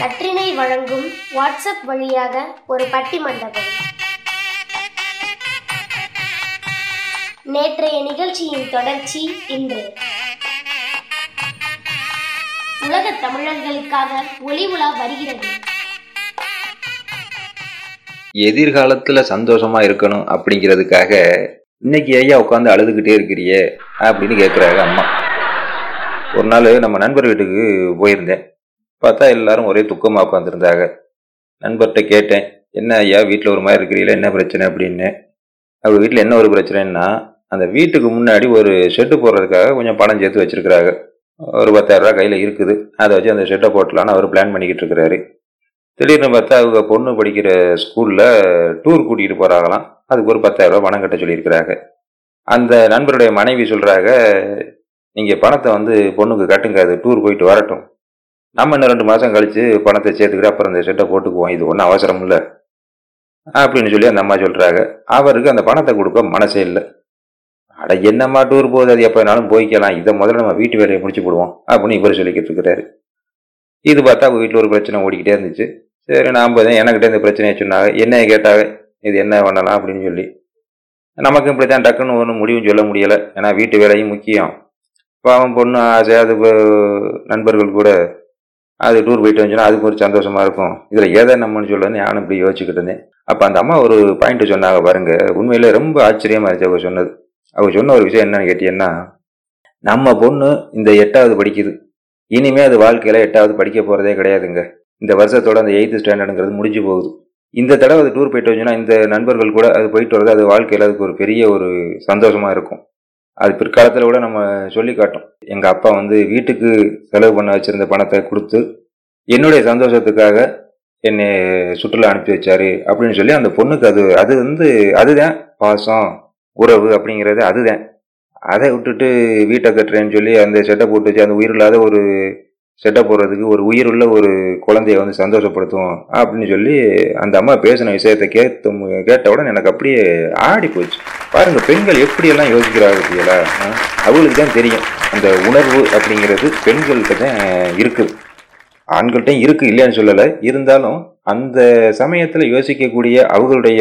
நற்றினை வழங்கும் வாட்ஸ்அப் வழியாக ஒரு பட்டி மண்டபம் நேற்றைய நிகழ்ச்சியின் தொடர்ச்சி இன்று. உலக தமிழர்களுக்காக ஒளி உலா வருகிறது. எதிர்காலத்துல சந்தோஷமா இருக்கணும் அப்படிங்கிறதுக்காக இன்னைக்கு ஐயா உட்காந்து அழுதுகிட்டே இருக்கிறியே அப்படின்னு கேட்குறாங்க அம்மா. ஒரு நாள் நம்ம நண்பர் வீட்டுக்கு போயிருந்தேன். பார்த்தா எல்லாரும் ஒரே துக்கமாக உட்காந்துருந்தாங்க நண்பர்கிட்ட கேட்டேன் என்ன ஐயா வீட்டில் ஒரு மாதிரி இருக்கிறீங்களா? என்ன பிரச்சனை? அப்படின்னு. அவங்க வீட்டில் என்ன ஒரு பிரச்சனைன்னா அந்த வீட்டுக்கு முன்னாடி ஒரு ஷெட்டு போடுறதுக்காக கொஞ்சம் பணம் சேர்த்து வச்சிருக்கிறாங்க. ஒரு பத்தாயிரம் கையில் இருக்குது. அதை வச்சு அந்த ஷெட்டை போட்டலான்னு அவர் பிளான் பண்ணிக்கிட்டு இருக்கிறாரு. திடீர்னு பார்த்தா அவங்க பொண்ணு படிக்கிற ஸ்கூலில் டூர் கூட்டிகிட்டு போகிறாங்களாம் அதுக்கு ஒரு பத்தாயிரம் பணம் கட்ட சொல்லியிருக்கிறாங்க. அந்த நண்பருடைய மனைவி சொல்கிறாங்க நீங்கள் பணத்தை வந்து பொண்ணுக்கு கட்டுங்க. அது டூர் போயிட்டு வரட்டும். நம்ம இன்னும் ரெண்டு மாதம் கழித்து பணத்தை சேர்த்துக்கிட்டு அப்புறம் இந்த செட்டை போட்டுக்குவோம். இது ஒன்றும் அவசரம் இல்லை அப்படின்னு சொல்லி அந்த அம்மா சொல்கிறாங்க அவருக்கு அந்த பணத்தை கொடுக்க மனசே இல்லை. அட என்னம்மா டூர் போகுது? அது எப்போ வேணாலும் போய்க்கலாம். இதை முதல்ல நம்ம வீட்டு வேலையை முடிச்சு போடுவோம் அப்படின்னு இவர் சொல்லிக்கிட்டு இருக்கிறாரு. இது பார்த்தா அவங்க வீட்டில் ஒரு பிரச்சனை ஓடிக்கிட்டே இருந்துச்சு. சரி நாம் தான் எனக்கிட்ட இந்த பிரச்சனையை சொன்னாங்க? என்னையை கேட்டாங்க. இது என்ன பண்ணலாம் அப்படின்னு சொல்லி. நமக்கு இப்படி தான் டக்குன்னு ஒன்றும் முடிவும் சொல்ல முடியலை. ஏன்னா வீட்டு வேலையும் முக்கியம். பாவம் பொண்ணு ஆசையாக அது நண்பர்கள் கூட அது டூர் போயிட்டு வந்துச்சுன்னா அதுக்கு ஒரு சந்தோஷமா இருக்கும். இதில் ஏதா நம்மன்னு சொல்லணும்னு நானும் இப்படி யோசிச்சுக்கிட்டு இருந்தேன். அப்போ அந்த அம்மா ஒரு பாயிண்ட் சொன்னாங்க பாருங்க. உண்மையில ரொம்ப ஆச்சரியமா இருந்துச்சு அவங்க சொன்னது. அவங்க சொன்ன ஒரு விஷயம் என்னன்னு கேட்டீங்கன்னா நம்ம பொண்ணு இந்த எட்டாவது படிக்குது. இனிமே அது வாழ்க்கையில எட்டாவது படிக்க போறதே கிடையாதுங்க. இந்த வருஷத்தோட அந்த எயித்து ஸ்டாண்டர்டுங்கிறது முடிஞ்சு போகுது. இந்த தடவை அது டூர் போயிட்டு வந்துச்சுன்னா இந்த நண்பர்கள் கூட அது போயிட்டு வர்றது அது வாழ்க்கையில் அதுக்கு ஒரு பெரிய ஒரு சந்தோஷமா இருக்கும். அது பிற்காலத்தில் கூட நம்ம சொல்லி காட்டோம். எங்கள் அப்பா வந்து வீட்டுக்கு செலவு பண்ண வச்சுருந்த பணத்தை கொடுத்து என்னுடைய சந்தோஷத்துக்காக என்னை சுற்றுலா அனுப்பி வச்சாரு அப்படின்னு சொல்லி அந்த பொண்ணுக்கு அது அது வந்து அதுதான் பாசம் உறவு அப்படிங்கிறது அதுதான். அதை விட்டுட்டு வீட்டை கட்டுறேன்னு சொல்லி அந்த செட்டை போட்டு வச்சு அந்த உயிரில்லாத ஒரு செட்டை போடுறதுக்கு ஒரு உயிருள்ள ஒரு குழந்தைய வந்து சந்தோஷப்படுத்தும் அப்படின்னு சொல்லி அந்த அம்மா பேசின விஷயத்தை கேட்டும் கேட்ட உடனே எனக்கு அப்படியே ஆடி போச்சு. பாருங்க பெண்கள் எப்படியெல்லாம் யோசிக்கிறார்கள் அவங்களுக்கு தான் தெரியும். அந்த உணர்வு அப்படிங்கிறது பெண்கள்கிட்ட தான் இருக்குது. ஆண்கள்கிட்டையும் இருக்குது இல்லைன்னு சொல்லலை. இருந்தாலும் அந்த சமயத்தில் யோசிக்கக்கூடிய அவங்களுடைய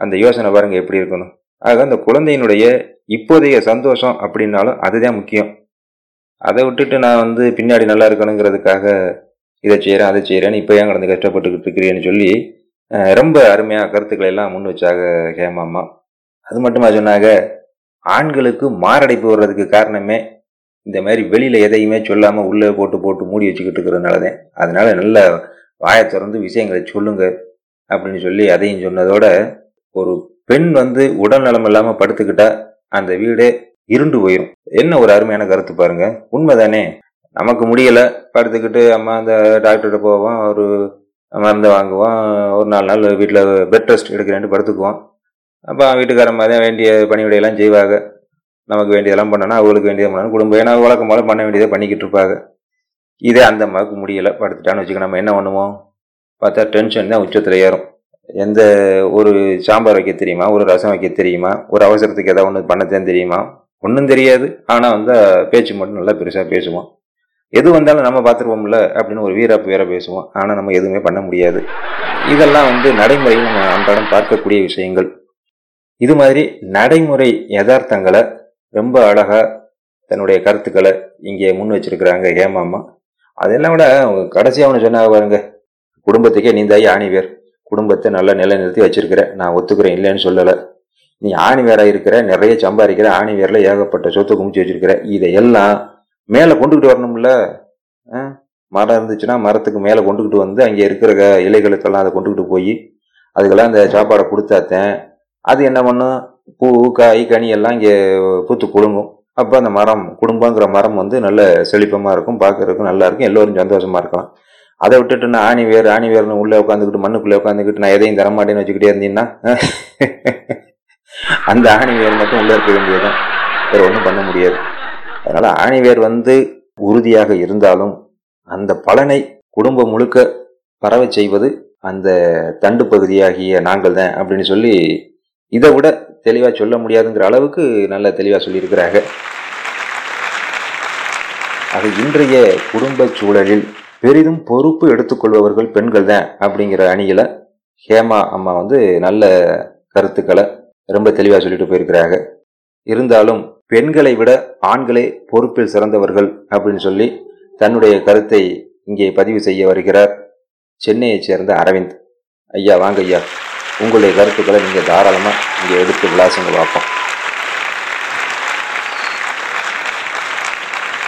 அந்த யோசனை பாருங்க எப்படி இருக்கணும். ஆக அந்த குழந்தையினுடைய இப்போதைய சந்தோஷம் அப்படின்னாலும் அதுதான் முக்கியம். அதை விட்டுட்டு நான் வந்து பின்னாடி நல்லா இருக்கணுங்கிறதுக்காக இதை செய்கிறேன் அதை செய்கிறேன்னு இப்போ ஏன் கடந்து கஷ்டப்பட்டுக்கிட்டு இருக்கிறேன்னு சொல்லி ரொம்ப அருமையாக கருத்துக்களை எல்லாம் முன் வச்சாக ஹேமாம்மா அது மட்டுமா சொன்னாங்க ஆண்களுக்கு மாரடைப்பு வர்றதுக்கு காரணமே இந்த மாதிரி வெளியில் எதையுமே சொல்லாமல் உள்ளே போட்டு போட்டு மூடி வச்சுக்கிட்டு இருக்கிறதுனாலதான். அதனால் நல்ல வாயை திறந்து விஷயங்களை சொல்லுங்க அப்படின்னு சொல்லி அதையும் சொன்னதோட ஒரு பெண் வந்து உடல் நலம் இல்லாமல் படுத்துக்கிட்டா அந்த வீடே இருண்டு போயிடும் என்ன ஒரு அருமையான கருத்து பாருங்க. உண்மைதானே? நமக்கு முடியல. படுத்துக்கிட்டு அம்மா அந்த டாக்டர்கிட்ட போவோம். ஒரு மருந்தை வாங்குவோம். ஒரு நாலு நாள் வீட்டில் பெட் ரெஸ்ட் எடுக்கிறேன்ட்டு படுத்துக்குவோம். அப்போ வீட்டுக்காரன் மாதிரி வேண்டிய பணிவிடையெல்லாம் செய்வாங்க நமக்கு வேண்டியதெல்லாம் பண்ணனா அவங்களுக்கு வேண்டியதை பண்ணணும் குடும்பம். ஏன்னா வழக்கம் போல பண்ண வேண்டியதை பண்ணிக்கிட்டு இருப்பாங்க இதே அந்த அம்மாவுக்கு முடியலை. படுத்துட்டான்னு வச்சுக்க நம்ம என்ன பண்ணுவோம்? பார்த்தா டென்ஷன் தான் உச்சத்தில் ஏறும். எந்த ஒரு சாம்பார் வைக்க தெரியுமா? ஒரு ரசம் வைக்க தெரியுமா? ஒரு அவசரத்துக்கு ஏதாவது ஒன்று பண்ணத்தான் தெரியுமா? ஒன்றும் தெரியாது. ஆனால் வந்து பேச்சு மட்டும் நல்லா பெருசாக பேசுவோம். எது வந்தாலும் நம்ம பார்த்துருவோம்ல அப்படின்னு ஒரு வீரப்பு வேற பேசுவோம். ஆனால் நம்ம எதுவுமே பண்ண முடியாது. இதெல்லாம் வந்து நடைமுறையில் நம்ம அன்றாடம் பார்க்கக்கூடிய விஷயங்கள். இது மாதிரி நடைமுறை யதார்த்தங்களை ரொம்ப அழகாக தன்னுடைய கருத்துக்களை இங்கே முன் வச்சிருக்கிறாங்க ஹேமாமா அதெல்லாம் விட கடைசியாக அவனு சொன்னாங்க பாருங்க. குடும்பத்துக்கே நீந்தாயி ஆணிவேர். குடும்பத்தை நல்லா நிலைநிறுத்தி வச்சிருக்கிற. நான் ஒத்துக்கிறேன் இல்லைன்னு சொல்லலை. நீ ஆணி வேற இருக்கிற நிறைய சம்பாதிக்கிற ஆணி வேர்ல ஏகப்பட்ட சொத்து குமிச்சு வச்சிருக்கிற இதையெல்லாம் மேலே கொண்டுகிட்டு வரணும்ல? மரம் இருந்துச்சுன்னா மரத்துக்கு மேலே கொண்டுகிட்டு வந்து அங்கே இருக்கிற இலைகளுக்கெல்லாம் அதை கொண்டுகிட்டு போய் அதுக்கெல்லாம் அந்த சாப்பாடை கொடுத்தாத்தேன். அது என்ன பண்ணும்? பூ காய் கனி எல்லாம் இங்கே பூத்து குழுங்கும் அப்போ அந்த மரம் குடும்பங்கிற மரம் வந்து நல்ல செழிப்பமாக இருக்கும் பார்க்கறதுக்கும் நல்லா இருக்கும் எல்லோரும் சந்தோஷமாக இருக்கலாம். அதை விட்டுட்டு நான் ஆணி வேறு ஆணி வேறுனு உள்ளே உட்காந்துக்கிட்டு மண்ணுக்குள்ளே உட்காந்துக்கிட்டு நான் எதையும் தரமாட்டேன்னு வச்சுக்கிட்டே இருந்தீங்கன்னா அந்த ஆணி வேர் மட்டும் உள்ளே இருக்க வேண்டியதுதான். வேற ஒன்றும் பண்ண முடியாது. அதனால ஆணி வேர் வந்து உறுதியாக இருந்தாலும் அந்த பலனை குடும்பம் முழுக்க பரவ செய்வது அந்த தண்டு பகுதியாகிய நாங்கள் தான் அப்படின்னு சொல்லி இதை விட தெளிவாக சொல்ல முடியாதுங்கிற அளவுக்கு நல்ல தெளிவாக சொல்லியிருக்கிறாங்க. அது இன்றைய குடும்ப சூழலில் பெரிதும் பொறுப்பு எடுத்துக்கொள்பவர்கள் பெண்கள் தான் அப்படிங்கிற அணியில் ஹேமா அம்மா வந்து நல்ல கருத்துக்களை ரொம்ப தெளிவாக சொல்லிட்டு போயிருக்கிறாங்க. இருந்தாலும் பெண்களை விட ஆண்களே பொறுப்பில் சிறந்தவர்கள் அப்படின்னு சொல்லி தன்னுடைய கருத்தை இங்கே பதிவு செய்ய வருகிறார் சென்னையைச் சேர்ந்த அரவிந்த். ஐயா வாங்க ஐயா. உங்களுடைய கருத்துக்களை நீங்கள் தாராளமா இங்கே எடுத்து விளாசுங்க பார்ப்போம்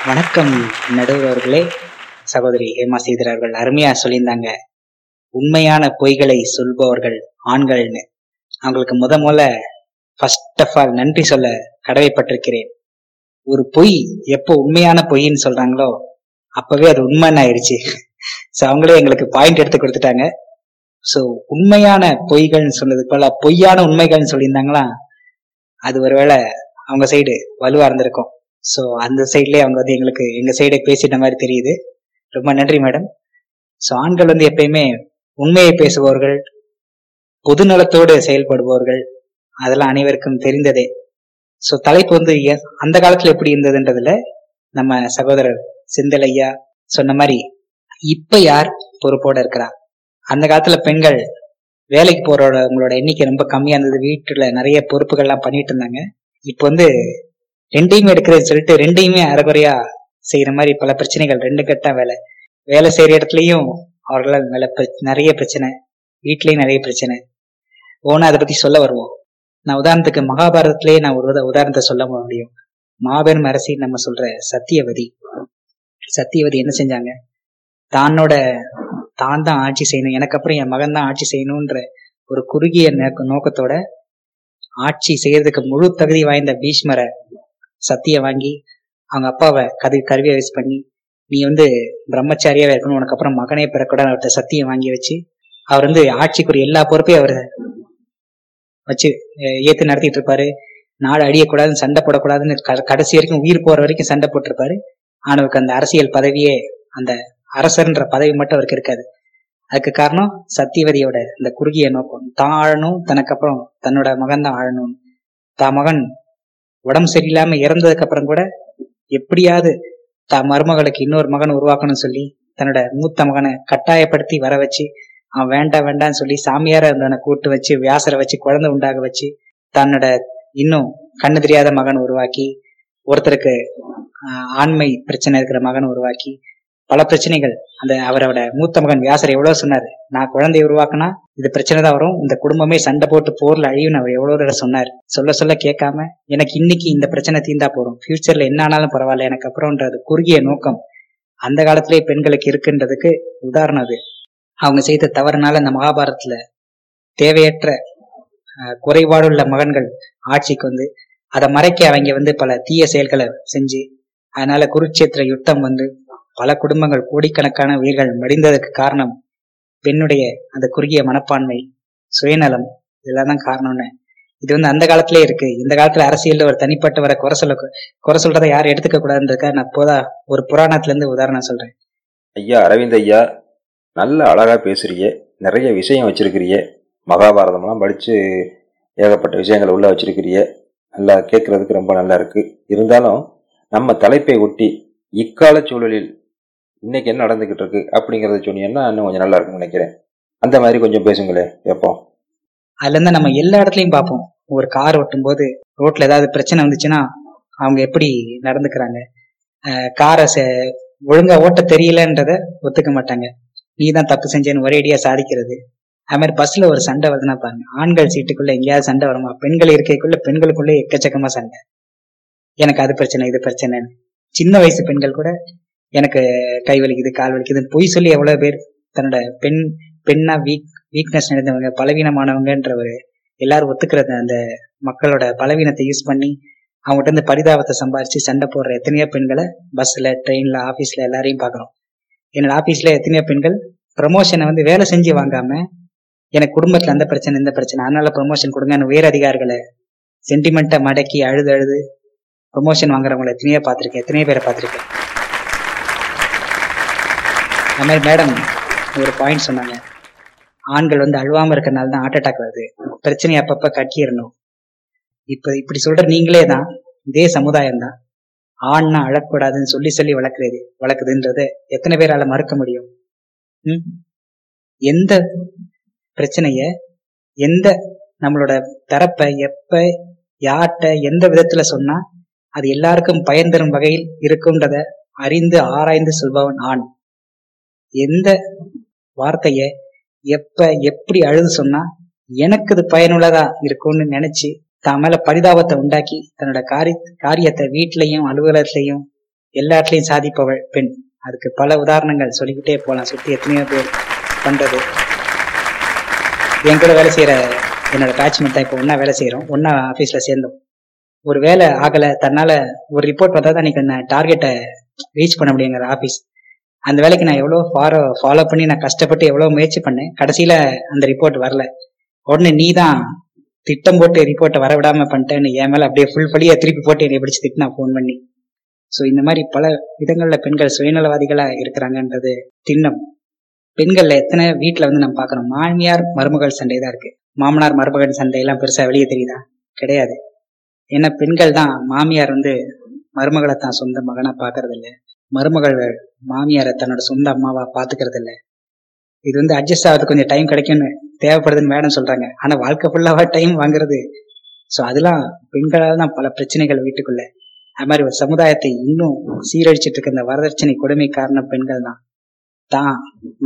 வணக்கம் நடுவர் அவர்களே. சகோதரி ஹேமா செய்தார்கள் அருமையாக அருமையா சொல்லியிருந்தாங்க. உண்மையான பொய்களை சொல்பவர்கள் ஆண்கள்னு. அவங்களுக்கு முத முதல்ல ஃபர்ஸ்ட் ஆஃப் ஆல் நன்றி சொல்ல கடமைப்பட்டிருக்கிறேன். ஒரு பொய் எப்போ உண்மையான பொய்ன்னு சொல்றாங்களோ அப்பவே அது உண்மைன்னு ஆயிடுச்சு ஸோ அவங்களே எங்களுக்கு பாயிண்ட் எடுத்து கொடுத்துட்டாங்க. ஸோ உண்மையான பொய்கள்னு சொன்னது போல பொய்யான உண்மைகள்னு சொல்லியிருந்தாங்களா? அது ஒருவேளை அவங்க சைடு வலுவா இருந்திருக்கும். ஸோ அந்த சைட்லேயே அவங்க வந்து எங்களுக்கு எங்க சைடே பேசிட்ட மாதிரி தெரியுது. ரொம்ப நன்றி மேடம் ஸோ ஆண்கள் வந்து எப்பயுமே உண்மையை பேசுபவர்கள் பொதுநலத்தோடு செயல்படுபவர்கள். அதெல்லாம் அனைவருக்கும் தெரிந்ததே. ஸோ தலைப்பு வந்து அந்த காலத்துல எப்படி இருந்ததுன்றதுல நம்ம சகோதரர் செந்தில் சொன்ன மாதிரி இப்ப யார் பொறுப்போட இருக்கிறா? அந்த காலத்துல பெண்கள் வேலைக்கு போறவங்களோட எண்ணிக்கை ரொம்ப கம்மியா இருந்தது. வீட்டுல நிறைய பொறுப்புகள்லாம் பண்ணிட்டு இருந்தாங்க. இப்போ வந்து ரெண்டையுமே எடுக்கிறதுன்னு சொல்லிட்டு ரெண்டையுமே அரைகுறையா செய்யற மாதிரி பல பிரச்சனைகள். ரெண்டு கட்டா வேலை. வேலை செய்யற இடத்துலயும் அவர்களால் மேல நிறைய பிரச்சனை. வீட்லயும் நிறைய பிரச்சனை. ஓனா அதை பத்தி சொல்ல வருவோம். நான் உதாரணத்துக்கு மகாபாரதத்திலேயே நான் ஒரு உதாரணத்தை சொல்ல முடியும். மாபெரும் அரசி நம்ம சொல்ற சத்தியவதி. சத்தியவதி என்ன செஞ்சாங்க? தானோட தான் தான் ஆட்சி செய்யணும் எனக்கு அப்புறம் என் மகன் தான் ஆட்சி செய்யணும்ன்ற ஒரு குறுகிய நோக்க- நோக்கத்தோட ஆட்சி செய்யறதுக்கு முழு தகுதி வாய்ந்த பீஷ்மரை சத்திய வாங்கி அவங்க அப்பாவை கதை கருவியை வயசு பண்ணி நீ வந்து பிரம்மச்சாரியாவே இருக்கணும் உனக்கு அப்புறம் மகனே பிறக்கூட அவர்கிட்ட சத்தியம் வாங்கி வச்சு அவர் வந்து ஆட்சிக்குரிய எல்லா பொறுப்பையும் அவர் வச்சு ஏத்து நடத்திட்டு இருப்பாரு நாடு அழியக்கூடாதுன்னு சண்டை போடக்கூடாதுன்னு க- கடைசி வரைக்கும் உயிர் போற வரைக்கும் சண்டை போட்டிருப்பாரு. ஆனவருக்கு அந்த அரசியல் பதவியே அந்த அரசர்ன்ற பதவி மட்டும் அவருக்கு இருக்காது. அதுக்கு காரணம் சத்தியவதியோட இந்த குறுகிய நோக்கம். தான் ஆழணும் தனக்கு அப்புறம் தன்னோட மகன் தான் ஆழணும். தான் மகன் உடம்பு சரியில்லாம இறந்ததுக்கு அப்புறம் கூட எப்படியாவது தான் மருமகளுக்கு இன்னொரு மகன் உருவாக்கணும்னு சொல்லி தன்னோட மூத்த மகனை கட்டாயப்படுத்தி வர வச்சு அவன் வேண்டாம் வேண்டாம்னு சொல்லி சாமியார இருந்தவனை கூட்டு வச்சு வியாசரை வச்சு குழந்தை உண்டாக வச்சு தன்னோட இன்னும் கண்ணு தெரியாத மகன் உருவாக்கி ஒருத்தருக்கு ஆண்மை பிரச்சனை இருக்கிற மகன் உருவாக்கி பல பிரச்சனைகள். அந்த அவரோட மூத்த மகன் வியாசர் எவ்வளவு சொன்னாரு? நான் குழந்தைய உருவாக்குனா இது பிரச்சனை தான் வரும். இந்த குடும்பமே சண்டை போட்டு போர்ல அழியும் அவர் எவ்வளவு தடவை சொன்னார். சொல்ல சொல்ல கேட்காம எனக்கு இன்னைக்கு இந்த பிரச்சனை தீந்தா போறோம் ஃபியூச்சர்ல என்ன ஆனாலும் பரவாயில்ல. எனக்கு அப்புறம்ன்றது குறுகிய நோக்கம். அந்த காலத்திலே பெண்களுக்கு இருக்குன்றதுக்கு உதாரணம் அது. அவங்க செய்த தவறுனால அந்த மகாபாரத்துல தேவையற்ற குறைபாடுள்ள மகன்கள் ஆட்சிக்கு வந்து அதை மறைக்க அவங்க வந்து பல தீய செயல்களை செஞ்சு அதனால குருட்சேத்திர யுத்தம் வந்து பல குடும்பங்கள் கோடிக்கணக்கான உயிர்கள் மடிந்ததற்கு காரணம் பெண்ணுடைய அந்த குறுகிய மனப்பான்மை சுயநலம் இதெல்லாம் தான் காரணம்னு. இது வந்து அந்த காலத்திலே இருக்கு. இந்த காலத்துல அரசியல்ல ஒரு தனிப்பட்ட வர குறை சொல்ல குறை சொல்றதை யாரும் எடுத்துக்க கூடாதுன்றதுக்காக நான் போதா ஒரு புராணத்துல இருந்து உதாரணம் சொல்றேன். ஐயா அரவிந்த் ஐயா நல்ல அழகாக பேசுறிய நிறைய விஷயம் வச்சிருக்கிறிய மகாபாரதம்லாம் படித்து ஏகப்பட்ட விஷயங்களை உள்ள வச்சிருக்கிறிய நல்லா கேட்கறதுக்கு ரொம்ப நல்லா இருக்கு. இருந்தாலும் நம்ம தலைப்பை ஒட்டி இக்கால சூழலில் இன்னைக்கு என்ன நடந்துகிட்டு இருக்கு அப்படிங்கறத சொன்னீங்கன்னா இன்னும் கொஞ்சம் நல்லா இருக்கும்னு நினைக்கிறேன். அந்த மாதிரி கொஞ்சம் பேசுங்களே எப்போ அதுல இருந்தா நம்ம எல்லா இடத்துலயும் பார்ப்போம். ஒரு கார் ஓட்டும் போது ரோட்ல ஏதாவது பிரச்சனை வந்துச்சுன்னா அவங்க எப்படி நடந்துக்கிறாங்க? காரை ஒழுங்கா ஓட்ட தெரியலன்றத ஒத்துக்க மாட்டாங்க. நீ தான் தப்பு செஞ்சேன்னு ஒரேடியா சாதிக்கிறது. அது மாதிரி பஸ்ல ஒரு சண்டை வருதுன்னா பாருங்க. ஆண்கள் சீட்டுக்குள்ள எங்கேயாவது சண்டை வருமா? பெண்கள் இருக்கைக்குள்ள பெண்களுக்குள்ள எக்கச்சக்கமா சண்டை. எனக்கு அது பிரச்சனை இது பிரச்சனைன்னு. சின்ன வயசு பெண்கள் கூட எனக்கு கை வலிக்குது கால் வலிக்குதுன்னு பொய் சொல்லி எவ்வளவு பேர் தன்னோட பெண் பெண்ணா வீக் வீக்னஸ் நடந்தவங்க பலவீனமானவங்கன்ற ஒரு எல்லாரும் ஒத்துக்கிறது அந்த மக்களோட பலவீனத்தை யூஸ் பண்ணி அவங்ககிட்ட இருந்து பரிதாபத்தை சம்பாரிச்சு சண்டை போடுற எத்தனையோ பெண்களை பஸ்ல ட்ரெயின்ல ஆபீஸ்ல எல்லாரையும் பாக்குறோம் என்னோட ஆபீஸ்ல எத்தனையோ பெண்கள் ப்ரமோஷனை வந்து வேலை செஞ்சு வாங்காம எனக்கு குடும்பத்துல அந்த பிரச்சனை இந்த பிரச்சனை. அதனால ப்ரமோஷன் கொடுங்க. உயர் அதிகாரிகளை சென்டிமெண்ட்டை மடக்கி அழுது அழுது ப்ரமோஷன் வாங்குறவங்களை எத்தனையோ பார்த்திருக்கேன். எத்தனையோ பேரை பார்த்துருக்கேன். அது மாதிரி மேடம் ஒரு பாயிண்ட் சொன்னாங்க. ஆண்கள் வந்து அழுவாம இருக்கறனால தான் ஹார்ட் அட்டாக் வருது. பிரச்சனையை அப்பப்ப கட்டிடணும். இப்ப இப்படி சொல்ற நீங்களே தான் இதே சமுதாயம் தான். ஆண்னா அழக்கூடாதுன்னு சொல்லி சொல்லி வளர்க்குறது வளர்க்குதுன்றத எத்தனை பேரால மறுக்க முடியும்? எந்த பிரச்சனைய எந்த நம்மளோட தரப்பை எப்ப யார்கிட்ட எந்த விதத்துல சொன்னா அது எல்லாருக்கும் பயன் தரும் வகையில் இருக்கும்ன்றத அறிந்து ஆராய்ந்து சொல்பவன் ஆண். எந்த வார்த்தைய எப்ப எப்படி அழுது சொன்னா எனக்கு இது பயனுள்ளதா இருக்கும்னு நினைச்சு தான் மேல பரிதாபத்தை உண்டாக்கி தன்னோட காரி காரியத்தை வீட்லையும் அலுவலகத்திலையும் எல்லாத்துலயும் சாதிப்பவள் பெண். அதுக்கு பல உதாரணங்கள் சொல்லிக்கிட்டே போலாம். சுத்தி எத்தனையோ பேர் பண்றது. என் கூட வேலை செய்யற என்னோட பேட்ச்மெண்ட் தான் இப்போ ஒன்னா வேலை செய்யறோம் ஒன்னா ஆபீஸ்ல சேர்ந்தோம். ஒரு வேலை ஆகல. தன்னால ஒரு ரிப்போர்ட் பார்த்தா தான் அன்னைக்கு நான் டார்கெட்டை ரீச் பண்ண முடியுங்கிற ஆபீஸ் அந்த வேலைக்கு நான் எவ்வளோ ஃபாலோ ஃபாலோ பண்ணி நான் கஷ்டப்பட்டு எவ்வளோ முயற்சி பண்ணேன். கடைசியில அந்த ரிப்போர்ட் வரல. உடனே நீ தான் திட்டம் போட்டு ரிப்போர்ட்டை வரவிடாம பண்ணிட்டேன்னு என் மேல அப்படியே ஃபுல் பழியா திருப்பி போட்டு என்னை பிடிச்சி திட்டினா ஃபோன் பண்ணி. ஸோ இந்த மாதிரி பல விதங்கள்ல பெண்கள் சுயநலவாதிகளா இருக்கிறாங்கன்றது திண்ணம். பெண்கள்ல எத்தனை வீட்டுல வந்து நம்ம பாக்குறோம் மாமியார் மருமகள் சண்டை தான் இருக்கு. மாமனார் மருமகன் சண்டை எல்லாம் பெருசா வெளியே தெரியுதா? கிடையாது. ஏன்னா பெண்கள் தான் மாமியார் வந்து மருமகளை தான் சொந்த மகனா பாக்குறது இல்ல மருமகள் மாமியாரை தன்னோட சொந்த அம்மாவா பாத்துக்கிறது இல்ல இது வந்து அட்ஜஸ்ட் ஆகிறது கொஞ்சம் டைம் கிடைக்கும்னு தேவைப்படுதுன்னு மேடம் சொல்றாங்க. ஆனா வாழ்க்கை ஃபுல்லாவா டைம் வாங்குறது. ஸோ அதெல்லாம் பெண்களால் தான் பல பிரச்சனைகள் வீட்டுக்குள்ள. அது மாதிரி ஒரு சமுதாயத்தை இன்னும் சீரழிச்சிட்டு இருக்க இந்த வரதட்சணை கொடுமை காரணம் பெண்கள் தான். தான்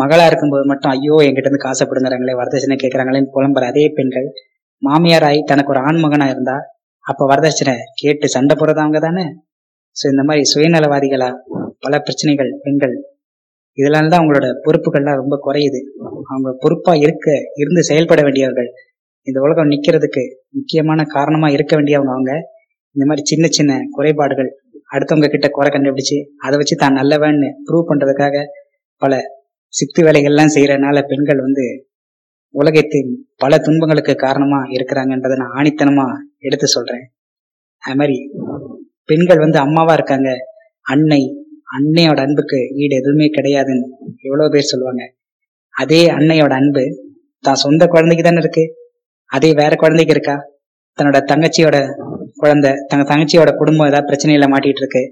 மகளா இருக்கும்போது மட்டும் ஐயோ என்கிட்ட இருந்து காசை பிடுங்குறாங்களே வரதட்சணை கேட்கறாங்களேன்னு புலம்புற அதே பெண்கள் மாமியாராய் தனக்கு ஒரு ஆண் மகனா இருந்தா அப்ப வரதட்சணை கேட்டு சண்டை போடுறதவங்க தானே? ஸோ இந்த மாதிரி சுயநலவாதிகளா பல பிரச்சனைகள் பெண்கள் இதனால தான் அவங்களோட பொறுப்புகள்லாம் ரொம்ப குறையுது. அவங்க பொறுப்பா இருக்க இருந்து செயல்பட வேண்டியவர்கள். இந்த உலகம் நிக்கிறதுக்கு முக்கியமான காரணமா இருக்க வேண்டியவங்க அவங்க. இந்த மாதிரி சின்ன சின்ன குறைபாடுகள் அடுத்தவங்க கிட்ட குறை கண்டுபிடிச்சு அதை வச்சு தான் நல்லவன்னு ப்ரூவ் பண்றதுக்காக பல சித்து வேலைகள்லாம் செய்யறதுனால பெண்கள் வந்து உலகத்தின் பல துன்பங்களுக்கு காரணமா இருக்கிறாங்கன்றதை நான் ஆணித்தனமா எடுத்து சொல்றேன். அது மாதிரி பெண்கள் வந்து அம்மாவா இருக்காங்க. அன்னை அன்னையோட அன்புக்கு ஈடு எதுவுமே கிடையாதுன்னு எவ்வளவு பேர் சொல்லுவாங்க. அதே அன்னையோட அன்பு தான் சொந்த குழந்தைக்கு தானே இருக்கு? அதே வேற குழந்தைக்கு இருக்கா? தன்னோட தங்கச்சியோட குழந்தை தங்க தங்கச்சியோட குடும்பம் ஏதாவது பிரச்சனையில மாட்டிட்டு இருக்கு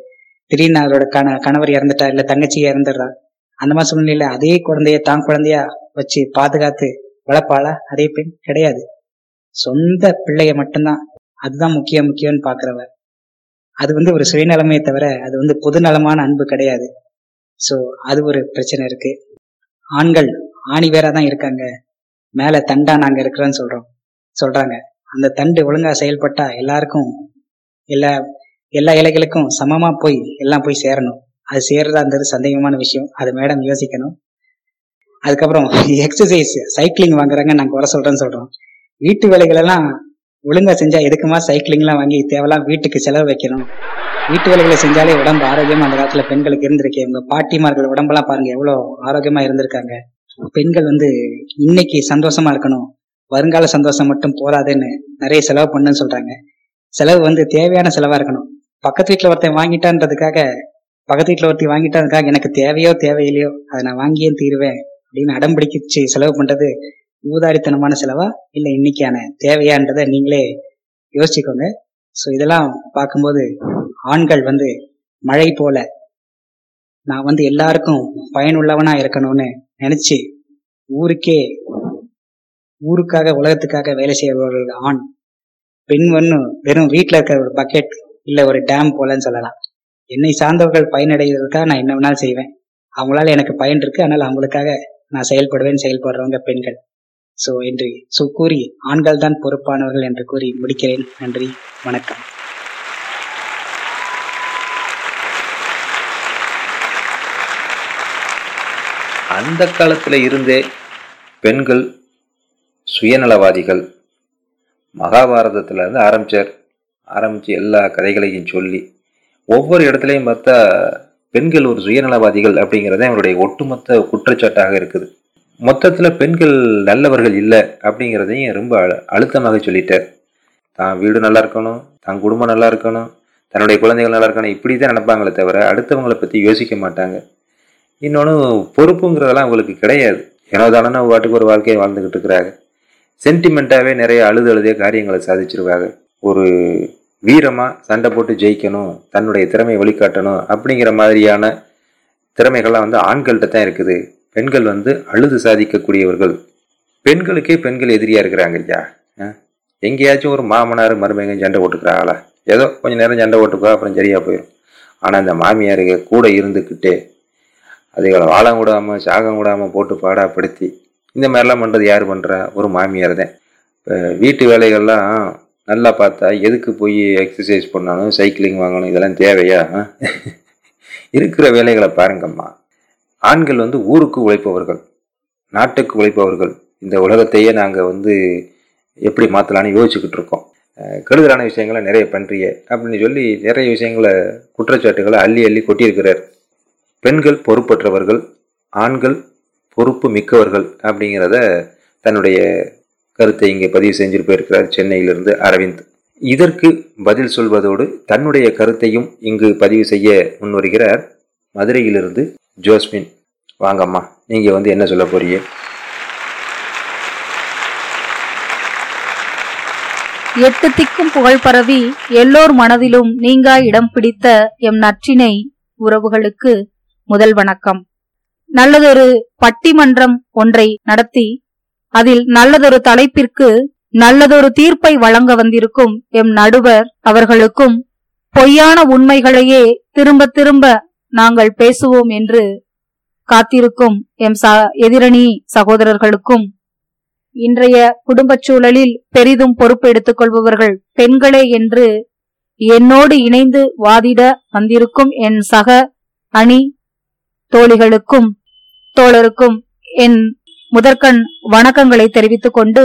திடீர்னு அவரோட கண கணவர் இறந்துட்டா இல்ல தங்கச்சி இறந்துடுறா? அந்த மாதிரி சூழ்நிலையில அதே குழந்தைய தான் குழந்தையா வச்சு பாதுகாத்து வளர்ப்பாளா? அதே பெண் கிடையாது. சொந்த பிள்ளைய மட்டும்தான். அதுதான் முக்கியம் முக்கியம்னு பாக்குறவ. அது வந்து ஒரு சுயநலமே தவிர அது வந்து பொதுநலமான அன்பு கிடையாது. ஸோ அது ஒரு பிரச்சனை இருக்கு. ஆண்கள் ஆணி வேற தான் இருக்காங்க. மேல தண்டா நாங்க இருக்கிறோன்னு சொல்றோம். சொல்றாங்க. அந்த தண்டு ஒழுங்கா செயல்பட்டா எல்லாருக்கும் எல்லா எல்லா இலைகளுக்கும் சமமா போய் எல்லாம் போய் சேரணும். அது சேர்றதான்றது சந்தேகமான விஷயம். அது மேடம் யோசிக்கணும். அதுக்கப்புறம் எக்ஸசைஸ் சைக்கிளிங் வாங்குறாங்க நாங்க வர சொல்றேன்னு சொல்றோம். வீட்டு வேலைகள் எல்லாம் ஒழுங்கா செஞ்சா எதுக்குமா சைக்கிளிங் எல்லாம் வாங்கி தேவையெல்லாம் வீட்டுக்கு செலவு வைக்கணும்? வீட்டு வேலைகளை செஞ்சாலே உடம்பு ஆரோக்கியமா அந்த காலத்துல பெண்களுக்கு இருந்திருக்கு. உங்க பாட்டிமார்கள் உடம்பெல்லாம் பாருங்க எவ்வளவு ஆரோக்கியமா இருந்திருக்காங்க. பெண்கள் வந்து இன்னைக்கு சந்தோஷமா இருக்கணும். வருங்கால சந்தோஷம் மட்டும் போதாதுன்னு நிறைய செலவு பண்ணுன்னு சொல்றாங்க. செலவு வந்து தேவையான செலவா இருக்கணும். பக்கத்து வீட்டுல ஒருத்தன் வாங்கிட்டான்றதுக்காக பக்கத்து வீட்டுல ஒருத்தி வாங்கிட்டதுக்காக எனக்கு தேவையோ தேவையில்லையோ அதை நான் வாங்கியே தீருவேன் அப்படின்னு அடம் செலவு பண்றது ஊதாரித்தனமான செலவா? இல்ல இன்னைக்கான தேவையான்றதை நீங்களே யோசிச்சுக்கோங்க. ஸோ இதெல்லாம் பார்க்கும்போது ஆண்கள் வந்து மழை போல நான் வந்து எல்லாருக்கும் பயனுள்ளவனா இருக்கணும்னு நினைச்சு ஊருக்கே ஊருக்காக உலகத்துக்காக வேலை செய்பவர்கள் ஆண் பெண் ஒன்று வெறும் வீட்டில் இருக்கிற ஒரு பக்கெட் இல்லை ஒரு டேம் போலன்னு சொல்லலாம். என்னை சார்ந்தவர்கள் பயனடைகிறதுக்காக நான் என்ன வேணாலும் செய்வேன். அவங்களால எனக்கு பயன் இருக்கு. அதனால அவங்களுக்காக நான் செயல்படுவேன் செயல்படுறவங்க பெண்கள். ஸோ என்று ஸோ கூறி ஆண்கள் தான் பொறுப்பானவர்கள் என்று கூறி முடிக்கிறேன். நன்றி வணக்கம். அந்த காலத்தில் இருந்தே பெண்கள் சுயநலவாதிகள் மகாபாரதத்தில் இருந்து ஆரம்பித்தார் ஆரம்பிச்சு எல்லா கதைகளையும் சொல்லி ஒவ்வொரு இடத்துலையும் பார்த்தா பெண்கள் ஒரு சுயநலவாதிகள் அப்படிங்கிறது அவருடைய ஒட்டுமொத்த குற்றச்சாட்டாக இருக்குது. மொத்தத்தில் பெண்கள் நல்லவர்கள் இல்லை அப்படிங்கிறதையும் ரொம்ப அழு- அழுத்தமாக சொல்லிட்டார். தான் வீடு நல்லா இருக்கணும் தான் குடும்பம் நல்லா இருக்கணும் தன்னுடைய குழந்தைகள் நல்லா இருக்கணும் இப்படி தான் நினப்பாங்களே தவிர அடுத்தவங்களை பற்றி யோசிக்க மாட்டாங்க. இன்னொன்று பொறுப்புங்கிறதெல்லாம் அவங்களுக்கு கிடையாது. ஏனோ தானே வாட்டுக்கு ஒரு வாழ்க்கையை வாழ்ந்துக்கிட்டு இருக்கிறாங்க. சென்டிமெண்ட்டாகவே நிறைய அழுது அழுதே காரியங்களை சாதிச்சிருவாங்க. ஒரு வீரமாக சண்டை போட்டு ஜெயிக்கணும் தன்னுடைய திறமையை வழிகாட்டணும் அப்படிங்கிற மாதிரியான திறமைகள்லாம் வந்து ஆண்கள்கிட்ட தான் இருக்குது. பெண்கள் வந்து அழுது சாதிக்கக்கூடியவர்கள். பெண்களுக்கே பெண்கள் எதிரியா இருக்கிறாங்க ஐயா. எங்கேயாச்சும் ஒரு மாமனார் மருமகன் சண்டை போட்டுக்கிறாங்களா? ஏதோ கொஞ்ச நேரம் சண்டை போட்டுக்கோ அப்புறம் சரியா போயிடும் ஆனால் இந்த மாமியாருங்க கூட இருந்துக்கிட்டே அதுகளை வாழம் விடாமல் சாகம் விடாமல் போட்டு பாடாப்படுத்தி இந்த மாதிரிலாம் பண்ணுறது யார் பண்ணுறா ஒரு மாமியார் தான். இப்போ வீட்டு வேலைகள்லாம் நல்லா பார்த்தா எதுக்கு போய் எக்ஸசைஸ் பண்ணணும் சைக்கிளிங் வாங்கணும் இதெல்லாம் தேவையா? இருக்கிற வேலைகளை பாருங்கம்மா. ஆண்கள் வந்து ஊருக்கு உழைப்பவர்கள் நாட்டுக்கு உழைப்பவர்கள். இந்த உலகத்தையே நாங்கள் வந்து எப்படி மாற்றலான்னு யோசிச்சுக்கிட்டு இருக்கோம். கெடுதலான விஷயங்களை நிறைய பண்ணுறிய அப்படின்னு சொல்லி நிறைய விஷயங்களை குற்றச்சாட்டுகளை அள்ளி அள்ளி கொட்டியிருக்கிறார். பெண்கள் பொறுப்பற்றவர்கள் ஆண்கள் பொறுப்பு மிக்கவர்கள் அப்படிங்கிறத தன்னுடைய கருத்தை இங்கே பதிவு செஞ்சுட்டு போயிருக்கிறார் சென்னையிலிருந்து அரவிந்த். இதற்கு பதில் சொல்வதோடு தன்னுடைய கருத்தையும் இங்கு பதிவு செய்ய முன்வருகிறார் மதுரையிலிருந்து ஜோஸ்மின் வாங்கம்மா. நீங்கள் வந்து என்ன சொல்ல போறீங்க? எட்டு திக்கும் புகழ் பரவி எல்லோர் மனதிலும் நீங்கா இடம் பிடித்த எம் நற்றினை உறவுகளுக்கு முதல் வணக்கம். நல்லதொரு பட்டிமன்றம் ஒன்றை நடத்தி அதில் நல்லதொரு தலைப்பிற்கு நல்லதொரு தீர்ப்பை வழங்க வந்திருக்கும் எம் நடுவர் அவர்களுக்கும் பொய்யான உண்மைகளையே திரும்ப திரும்ப நாங்கள் பேசுவோம் என்று காத்திருக்கும் எம் ச- எதிரணி சகோதரர்களுக்கும் இன்றைய குடும்பச் சூழலில் பெரிதும் பொறுப்பு எடுத்துக் கொள்பவர்கள் பெண்களே என்று என்னோடு இணைந்து வாதிட வந்திருக்கும் என் சக அணி தோழிகளுக்கும் தோழருக்கும் என் முதற்கண் வணக்கங்களை தெரிவித்துக் கொண்டு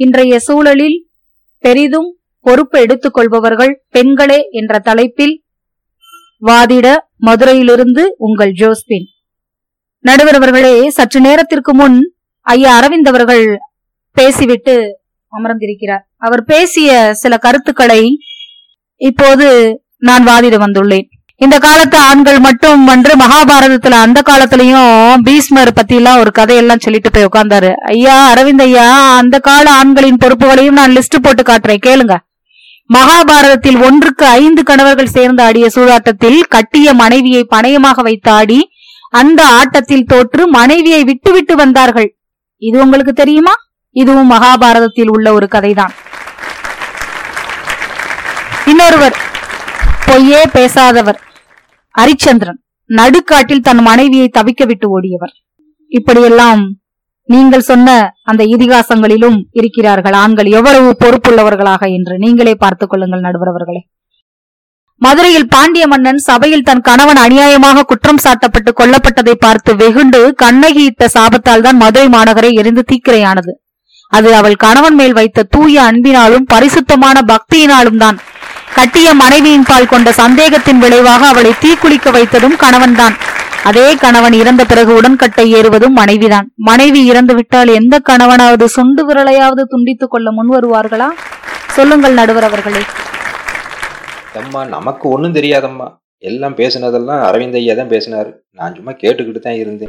இன்றைய சூழலில் பெரிதும் பொறுப்பு எடுத்துக் கொள்பவர்கள் பெண்களே என்ற தலைப்பில் வாதிட மதுரையிலிருந்து உங்கள் ஜோஸ்பின். நடுவர் அவர்களே சற்று நேரத்திற்கு முன் ஐயா அரவிந்த் அவர்கள் பேசிவிட்டு அமர்ந்திருக்கிறார். அவர் பேசிய சில கருத்துக்களை இப்போது நான் வாதிட வந்துள்ளேன். இந்த காலத்து ஆண்கள் மட்டும் வந்து மகாபாரதத்துல அந்த காலத்திலயும் பீஸ்மர் பத்தி எல்லாம் ஒரு கதையெல்லாம் சொல்லிட்டு போய் உட்கார்ந்தாரு. ஐயா அரவிந்த் ஐயா அந்த கால ஆண்களின் பொறுப்புகளையும் நான் லிஸ்ட் போட்டு காட்டுறேன். கேளுங்க. மகாபாரதத்தில் ஒன்றுக்கு ஐந்து கணவர்கள் சேர்ந்து ஆடிய சூதாட்டத்தில் கட்டிய மனைவியை பணயமாக வைத்து ஆடி அந்த ஆட்டத்தில் தோற்று மனைவியை விட்டுவிட்டு வந்தார்கள். இது உங்களுக்கு தெரியுமா? இதுவும் மகாபாரதத்தில் உள்ள ஒரு கதைதான். இன்னொருவர் பொய்யே பேசாதவர். ஹரிச்சந்திரன் நடுக்காட்டில் தன் மனைவியை தவிக்க விட்டு ஓடியவர். இப்படியெல்லாம் நீங்கள் சொன்ன அந்த இதிகாசங்களிலும் இருக்கிறார்கள். ஆண்கள் எவ்வளவு பொறுப்புள்ளவர்களாக என்று நீங்களே பார்த்துக் கொள்ளுங்கள் நடுவர் அவர்களே மதுரையில் பாண்டிய மன்னன் சபையில் தன் கணவன் அநியாயமாக குற்றம் சாட்டப்பட்டு கொல்லப்பட்டதை பார்த்து வெகுண்டு கண்ணகி இட்ட சாபத்தால் தான் மதுரை மாநகரை எரிந்து தீக்கிரையானது. அது அவள் கணவன் மேல் வைத்த தூய அன்பினாலும் பரிசுத்தமான பக்தியினாலும் தான். கட்டிய மனைவியின் பால் கொண்ட சந்தேகத்தின் விளைவாக அவளை தீக்குளிக்க வைத்ததும் கணவன்தான். அதே கணவன் இறந்த பிறகு உடன்கட்டை ஏறுவதும் மனைவிதான். மனைவி இறந்து விட்டால் எந்த கணவனாவது சுண்டு விரலையாவது துண்டித்துக் கொள்ள முன் வருவார்களா? சொல்லுங்கள் நடுவர் அவர்களே. அம்மா நமக்கு ஒன்றும் தெரியாதம்மா. எல்லாம் பேசினதெல்லாம் அரவிந்த் ஐயா தான் பேசினாரு. நான் சும்மா கேட்டுக்கிட்டு தான் இருந்தேன்.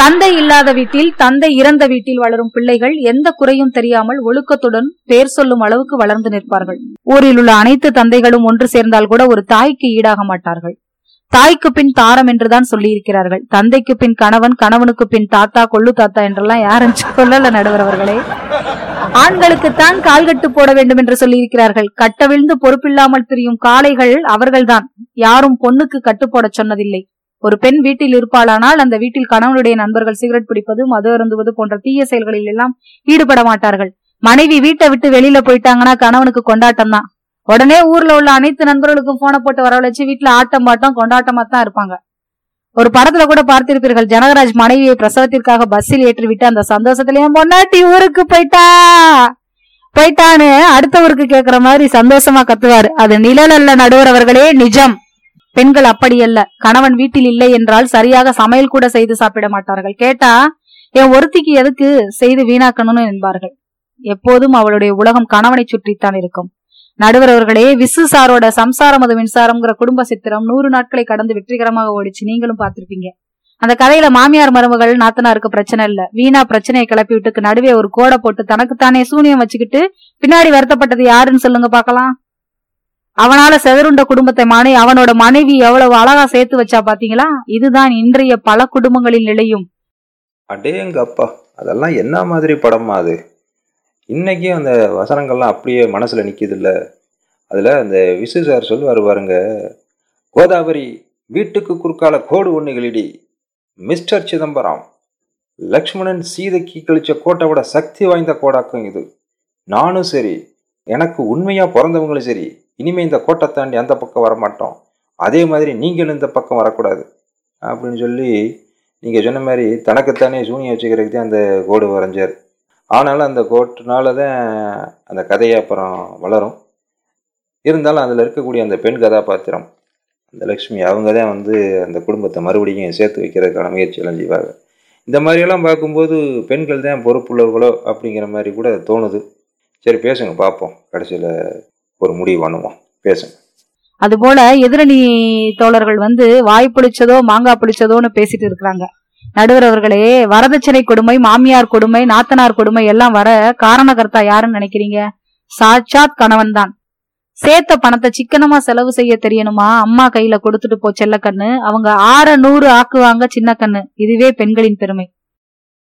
தந்தை இல்லாத வீட்டில் தந்தை இறந்த வீட்டில் வளரும் பிள்ளைகள் எந்த குறையும் தெரியாமல் ஒழுக்கத்துடன் பேர் சொல்லும் அளவுக்கு வளர்ந்து நிற்பார்கள். ஊரில் உள்ள அனைத்து தந்தைகளும் ஒன்று சேர்ந்தால் கூட ஒரு தாய்க்கு ஈடாக மாட்டார்கள். தாய்க்கு பின் தாரம் என்றுதான் சொல்லியிருக்கிறார்கள். தந்தைக்கு பின் கணவன் கணவனுக்கு பின் தாத்தா கொள்ளு தாத்தா என்றெல்லாம் யாரும் சொல்லல நடுவரவர்களே. ஆண்களுக்குத்தான் ஆண்களுக்குத்தான் கால்கட்டு போட வேண்டும் என்று சொல்லியிருக்கிறார்கள். கட்டவிழ்ந்து பொறுப்பில்லாமல் திரியும் காளைகள் அவர்கள்தான். யாரும் பொண்ணுக்கு கட்டுப்போட சொன்னதில்லை. ஒரு பெண் வீட்டில் இருப்பாளானால் அந்த வீட்டில் கணவனுடைய நண்பர்கள் சிகரெட் பிடிப்பது மது அருந்துவது போன்ற தீய செயல்களில் எல்லாம் ஈடுபட மாட்டார்கள். மனைவி வீட்டை விட்டு வெளியில போயிட்டாங்கன்னா கணவனுக்கு கொண்டாட்டம் தான் உடனே ஊர்ல உள்ள அனைத்து நண்பர்களுக்கும் போனை போட்டு வரவழைச்சு வீட்டுல ஆட்டம் பாட்டம் கொண்டாட்டமா தான் இருப்பாங்க. ஒரு படத்துல கூட பார்த்திருப்பீர்கள் ஜனகராஜ் மனைவியை பிரசவத்திற்காக பஸ்ஸில் ஏற்றிவிட்டு அந்த சந்தோஷத்திலயும் பொன்னாட்டி ஊருக்கு போயிட்டா? போயிட்டான்னு அடுத்த ஊருக்கு கேக்குற மாதிரி சந்தோஷமா கத்துவாரு. அது நிழல் அல்ல நடுவர் அவர்களே நிஜம். பெண்கள் அப்படி அல்ல. கணவன் வீட்டில் இல்லை என்றால் சரியாக சமையல் கூட செய்து சாப்பிட மாட்டார்கள். கேட்டா என் ஒருத்திக்கு எதுக்கு செய்து வீணாக்கணும்னு என்பார்கள். எப்போதும் அவளுடைய உலகம் கணவனை சுற்றித்தான் இருக்கும். நடுவர் அவர்களே விசு சாரோட சம்சாரம் அது மின்சாரம்ங்கிற குடும்ப சித்திரம் நூறு நாட்களை கடந்து வெற்றிகரமாக ஓடிச்சு. நீங்களும் பார்த்திருப்பீங்க. அந்த கதையில மாமியார் மருமகள் நாத்தனாருக்கு பிரச்சனை இல்ல. வீணா பிரச்சனையை கிளப்பி விட்டுக்கு நடுவே ஒரு கோடை போட்டு தனக்குத்தானே சூனியம் வச்சுக்கிட்டு பின்னாடி வருத்தப்பட்டது யாருன்னு சொல்லுங்க பாக்கலாம் அவனால செதறுண்ட குடும்பத்தை மனை அவனோட மனைவி எவ்வளவு அழகா சேர்த்து வச்சா பாத்தீங்களா? இதுதான் இன்றைய பல குடும்பங்களின் நிலையும். அடேங்கப்பா அதெல்லாம் என்ன மாதிரி படமா அது? இன்னைக்கும் அந்த வசனங்கள்லாம் அப்படியே மனசுல நிக்குது இல்ல அதுல அந்த விசு சார் சொல்லுவாரு பாருங்க கோதாவரி வீட்டுக்கு குறுக்கால கோடு ஒண்ணுகளிடி மிஸ்டர் சிதம்பரம் லக்ஷ்மணன் சீதைக்கு கழிச்ச கோட்டை விட சக்தி வாய்ந்த கோடாக்கும் இது. நானும் சரி எனக்கு உண்மையா பிறந்தவங்களும் சரி இனிமேல் இந்த கோட்டை தாண்டி அந்த பக்கம் வரமாட்டோம். அதே மாதிரி நீங்களும் இந்த பக்கம் வரக்கூடாது. அப்படின்னு சொல்லி நீங்கள் சொன்ன மாதிரி தனக்குத்தானே சூனியம் வச்சுக்கிறதுக்கு தான் அந்த கோடு வரைஞ்சார். ஆனாலும் அந்த கோட்டுனால தான் அந்த கதையை அப்புறம் வளரும். இருந்தாலும் அதில் இருக்கக்கூடிய அந்த பெண் கதாபாத்திரம் அந்த லக்ஷ்மி அவங்க தான் வந்து அந்த குடும்பத்தை மறுபடியும் சேர்த்து வைக்கிறதுக்கான முயற்சியெல்லாம் செய்வாங்க. இந்த மாதிரியெல்லாம் பார்க்கும்போது பெண்கள் தான் பொறுப்புள்ளவர்களோ அப்படிங்கிற மாதிரி கூட தோணுது. சரி பேசுங்க பார்ப்போம். கடைசியில் ஒரு முடிவு பண்ணுவோம். பேசுங்க. அதுபோல எதிரணி தோழர்கள் வந்து வாய் புளிச்சதோ மாங்காய் புளிச்சதோன்னு பேசிட்டு இருக்கிறாங்க. நடுவர் அவர்களே வரதட்சணை கொடுமை மாமியார் கொடுமை நாத்தனார் கொடுமை எல்லாம் வர காரணகர்த்தா யாருன்னு நினைக்கிறீங்க? சாட்சாத் கணவன் தான் சேர்த்த பணத்தை சிக்கனமா செலவு செய்ய தெரியணுமா? அம்மா கையில கொடுத்துட்டு போ செல்லக்கண்ணு. அவங்க ஆற நூறு ஆக்குவாங்க சின்ன கண்ணு இதுவே பெண்களின் பெருமை.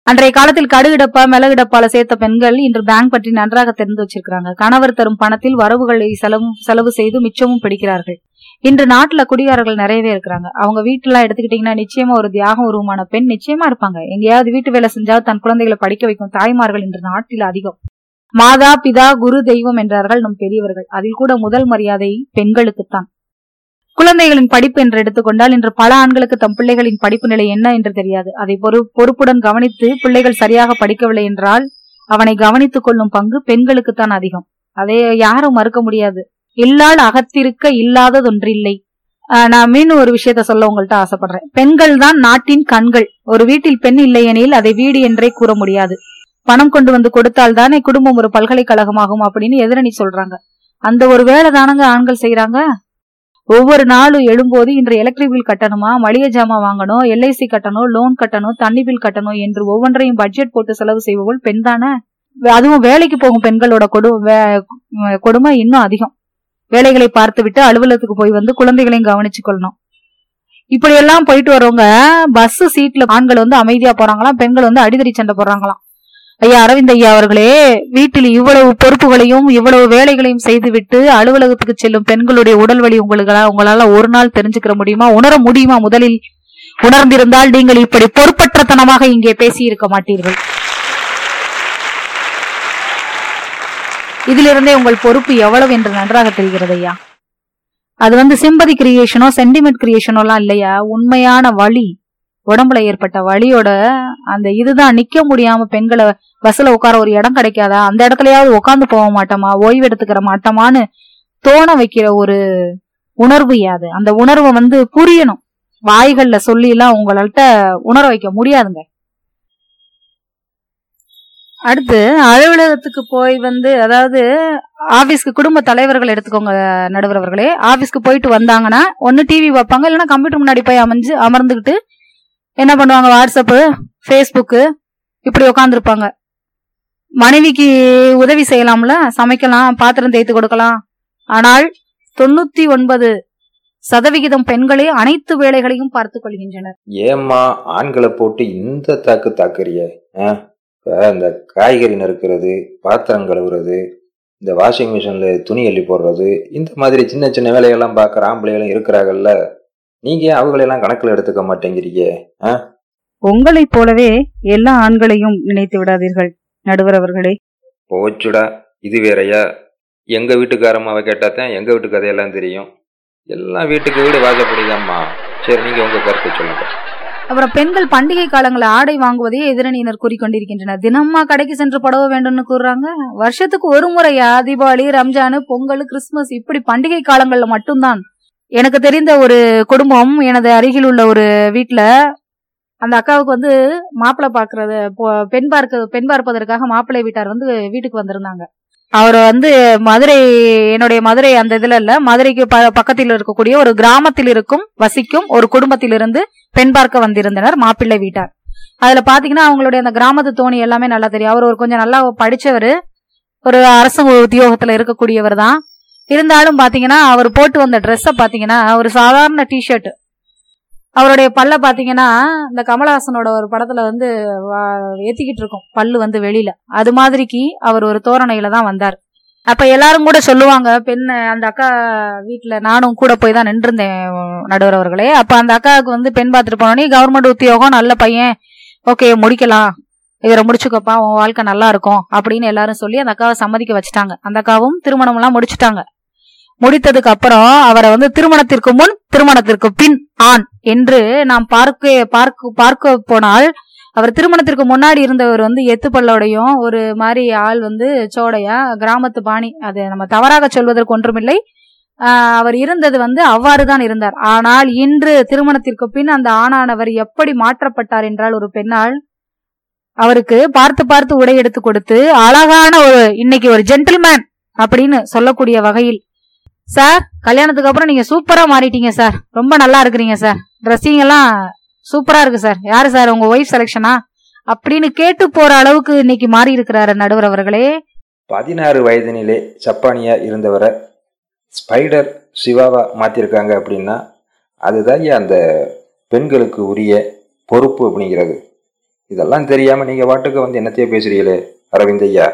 அன்றைய காலத்தில் கடுகு டப்பா மிளகு டப்பால சேர்த்த பெண்கள் இன்று பேங்க் பற்றி நன்றாக தெரிந்து வச்சிருக்காங்க கணவர் தரும் பணத்தில் வரவுகளை செலவு செலவு செய்து மிச்சமும் பிடிக்கிறார்கள். இன்று நாட்டுல குடிகாரர்கள் நிறையவே இருக்கிறாங்க. அவங்க வீட்டுல எடுத்துக்கிட்டீங்கன்னா நிச்சயமா ஒரு தியாகம் உருவமான பெண் நிச்சயமா இருப்பாங்க. எங்கேயாவது வீட்டு வேலை செஞ்சா தன் குழந்தைகளை படிக்க வைக்கும் தாய்மார்கள் இன்று நாட்டில் அதிகம். மாதா பிதா குரு தெய்வம் என்றார்கள் நம் பெரியவர்கள். அதில் கூட முதல் மரியாதை பெண்களுக்குத்தான். குழந்தைகளின் படிப்பு என்று எடுத்துக்கொண்டால் இன்று பல ஆண்களுக்கு தம் பிள்ளைகளின் படிப்பு நிலை என்ன என்று தெரியாது. அதை பொறு பொறுப்புடன் கவனித்து பிள்ளைகள் சரியாக படிக்கவில்லை என்றால் அவனை கவனித்துக் கொள்ளும் பங்கு பெண்களுக்குத்தான் அதிகம். அதை யாரும் மறுக்க முடியாது. இல்லால் அகத்திருக்க இல்லாததொன்றில்லை. ஆஹ் நான் மீண்டும் ஒரு விஷயத்த சொல்ல உங்கள்ட்ட ஆசைப்படுறேன். பெண்கள் தான் நாட்டின் கண்கள். ஒரு வீட்டில் பெண் இல்லையெனில் அதை வீடு என்றே கூற முடியாது. பணம் கொண்டு வந்து கொடுத்தால் தானே குடும்பம் ஒரு பல்கலைக்கழகமாகும் அப்படின்னு எதிரணி சொல்றாங்க. அந்த ஒரு வேலை தானங்க ஆண்கள் செய்யறாங்க ஒவ்வொரு நாளும் எழும்போது இன்று எலக்ட்ரிக் பில் கட்டணுமா? மளிகை ஜாமான் வாங்கணும் எல்ஐசி கட்டணும் லோன் கட்டணும் தண்ணி பில் கட்டணும் என்று ஒவ்வொன்றையும் பட்ஜெட் போட்டு செலவு செய்பவள் பெண் தானே? அதுவும் வேலைக்கு போகும் பெண்களோட கொடு வே- கொடுமை இன்னும் அதிகம். வேலைகளை பார்த்துவிட்டு அலுவலகத்துக்கு போய் வந்து குழந்தைகளையும் கவனிச்சு கொள்ளணும். இப்படி எல்லாம் போயிட்டு வரவங்க பஸ் சீட்ல ஆண்கள் வந்து அமைதியா போறாங்களாம் பெண்கள் வந்து அடிதடி சண்டை போடுறாங்களாம். ஐயா அரவிந்த் ஐயா அவர்களே வீட்டில் இவ்வளவு பொறுப்புகளையும் இவ்வளவு வேலைகளையும் செய்துவிட்டு அலுவலகத்துக்கு செல்லும் பெண்களுடைய உடல் வலி உங்களுக்கு உங்களால ஒரு நாள் தெரிஞ்சுக்கிற முடியுமா? உணர முடியுமா முதலில்? உணர்ந்திருந்தால் நீங்கள் இப்படி பொறுப்பற்றத்தனமாக இங்கே பேசியிருக்க மாட்டீர்கள். இதிலிருந்தே உங்கள் பொறுப்பு எவ்வளவு என்று நன்றாக தெரிகிறது ஐயா. அது வந்து சிம்பதி கிரியேஷனோ சென்டிமெண்ட் கிரியேஷனோ எல்லாம் இல்லையா? உண்மையான வழி உடம்புல ஏற்பட்ட வழியோட அந்த இதுதான். நிக்க முடியாம பெண்களை பஸ்ல உட்கார ஒரு இடம் கிடைக்காதா? அந்த இடத்துலயாவது உட்காந்து போக மாட்டோமா? ஓய்வு எடுத்துக்கிற மாட்டோமான்னு தோண வைக்கிற ஒரு உணர்வு யாது. அந்த உணர்வை வந்து புரியணும். வாய்கள்ல சொல்லி எல்லாம் உங்கள்ட்ட உணர வைக்க முடியாதுங்க. அடுத்து அலுவலகத்துக்கு போய் வந்து அதாவது ஆபீஸ்க்கு குடும்ப தலைவர்கள் எடுத்துக்கோங்க நடுவரவர்களே ஆபீஸ்க்கு போயிட்டு வந்தாங்கன்னா ஒன்னு டிவி பார்ப்பாங்க இல்லைன்னா கம்ப்யூட்டர் முன்னாடி போய் அமைஞ்சு அமர்ந்துகிட்டு என்ன பண்ணுவாங்க வாட்ஸ்அப்பு ஃபேஸ்புக்கு இப்படி உட்காந்துருப்பாங்க மனைவிக்கு உதவி செய்யலாம்ல? சமைக்கலாம் பாத்திரம் தேய்த்து கொடுக்கலாம். ஆனால் தொண்ணூத்தி ஒன்பது சதவிகிதம் பெண்களே அனைத்து வேலைகளையும் பார்த்து கொள்கின்றனர். ஏம்மா ஆண்களை போட்டு இந்த தாக்கு தாக்குறிய? ஆ? இந்த காய்கறி நறுக்கிறது பாத்திரம் கழுவுறது இந்த வாஷிங் மிஷின்ல துணி அள்ளி போடுறது இந்த மாதிரி சின்ன சின்ன வேலையெல்லாம் பார்க்குற ஆம்பளைகளும் இருக்கிறாங்கல்ல? நீங்க அவங்களெல்லாம் கணக்கில் எடுத்துக்க மாட்டேங்கிறீங்க? உங்களைப் போலவே எல்லா ஆண்களையும் நினைத்து விடாதீர்கள் நடுவர் அவர்களே. போச்சுடா இது வேறயா? எங்க வீட்டுக்காரம்மாவை கேட்டாதான் எங்க வீட்டு கதையெல்லாம் தெரியும். எல்லாம் வீட்டுக்கு வீடு வாசப்படிதாம்மா. சரி நீங்க உங்க கருத்தை சொல்லுங்க. அப்புறம் பெண்கள் பண்டிகை காலங்களில் ஆடை வாங்குவதே எதிரணியினர் கூறிக்கொண்டிருக்கின்றனர். தினமா கடைக்கு சென்று படவ வேண்டும்னு கூறுறாங்க. வருஷத்துக்கு ஒரு முறையா தீபாவளி ரம்ஜான் பொங்கல் கிறிஸ்துமஸ் இப்படி பண்டிகை காலங்கள்ல மட்டும்தான் எனக்கு தெரிந்த ஒரு குடும்பம் எனது அருகில் உள்ள ஒரு வீட்டில் அந்த அக்காவுக்கு வந்து மாப்பிள்ளை பாக்குறது பெண் பார்க்க பெண் பார்ப்பதற்காக மாப்பிள்ளை வீட்டார் வந்து வீட்டுக்கு வந்திருந்தாங்க. அவர் வந்து மதுரை என்னுடைய மதுரை அந்த இதுல இல்ல மதுரைக்கு ப- பக்கத்தில் இருக்கக்கூடிய ஒரு கிராமத்தில் இருக்கும் வசிக்கும் ஒரு குடும்பத்திலிருந்து பெண் பார்க்க வந்திருந்தனர் மாப்பிள்ளை வீட்டார். அதுல பாத்தீங்கன்னா அவங்களுடைய அந்த கிராமத்து தோணி எல்லாமே நல்லா தெரியும். அவர் ஒரு கொஞ்சம் நல்லா படிச்சவர் ஒரு அரசு உத்தியோகத்துல இருக்கக்கூடியவர் தான். இருந்தாலும் பாத்தீங்கன்னா அவர் போட்டு வந்த ட்ரெஸ்ஸை பாத்தீங்கன்னா ஒரு சாதாரண டிஷர்ட் அவருடைய பல்ல பாத்தீங்கன்னா இந்த கமலஹாசனோட ஒரு படத்துல வந்து ஏற்றிக்கிட்டு ஏத்திக்கிட்டு இருக்கும். பல்லு வந்து வெளியில. அது மாதிரிக்கு அவர் ஒரு தோரணையில தான் வந்தார். அப்ப எல்லாரும் கூட சொல்லுவாங்க பெண் அந்த அக்கா வீட்டுல நானும் கூட போய் தான் நின்றுருந்தேன் நடுவர் அவர்களே. அப்ப அந்த அக்காவுக்கு வந்து பெண் பார்த்துட்டு போனோடனே கவர்மெண்ட் உத்தியோகம் நல்ல பையன். ஓகே முடிக்கலாம். இவரை முடிச்சுக்கப்பா உன் வாழ்க்கை நல்லா இருக்கும். அப்படின்னு எல்லாரும் சொல்லி அந்த அக்காவை சம்மதிக்க வச்சுட்டாங்க. அந்த அக்காவும் திருமணம்லாம் முடிச்சுட்டாங்க. முடித்ததுக்கு அப்புறம் அவரை வந்து திருமணத்திற்கு முன் திருமணத்திற்கு பின் ஆண் என்று நாம் பார்க்க பார்க்க பார்க்க போனால் அவர் திருமணத்திற்கு முன்னாடி இருந்தவர் வந்து எத்து பல்லோடையும் ஒரு மாதிரி ஆள் வந்து சோடையா கிராமத்து பாணி அது நம்ம தவறாக சொல்வதற்கு ஒன்றுமில்லை. அவர் இருந்தது வந்து அவ்வாறு தான் இருந்தார். ஆனால் இன்று திருமணத்திற்கு பின் அந்த ஆணானவர் எப்படி மாற்றப்பட்டார் என்றால் ஒரு பெண்ணால் அவருக்கு பார்த்து பார்த்து உடை எடுத்து கொடுத்து அழகான ஒரு இன்னைக்கு ஒரு ஜென்டில்மேன் அப்படின்னு சொல்லக்கூடிய வகையில் சார் கல்யாணத்துக்கு அப்புறம் நீங்க சூப்பரா மாறிட்டீங்க சார். ரொம்ப நல்லா இருக்கிறீங்க சார். ட்ரெஸ்ஸிங் எல்லாம் சூப்பரா இருக்கு சார். யாரு சார் உங்க ஒய்ஃப் செலெக்ஷனா அப்படின்னு கேட்டு போற அளவுக்கு இன்னைக்கு மாறி இருக்கிறாரு நடுவர் அவர்களே. பதினாறு வயதினிலே சப்பானியா இருந்தவரை ஸ்பைடர் சிவாவா மாற்றிருக்காங்க அப்படின்னா அதுதான் அந்த பெண்களுக்கு உரிய பொறுப்பு அப்படிங்கிறது? இதெல்லாம் தெரியாமல் நீங்கள் வாட்டுக்கு வந்து என்னத்தையே பேசுறீங்களே அரவிந்தையா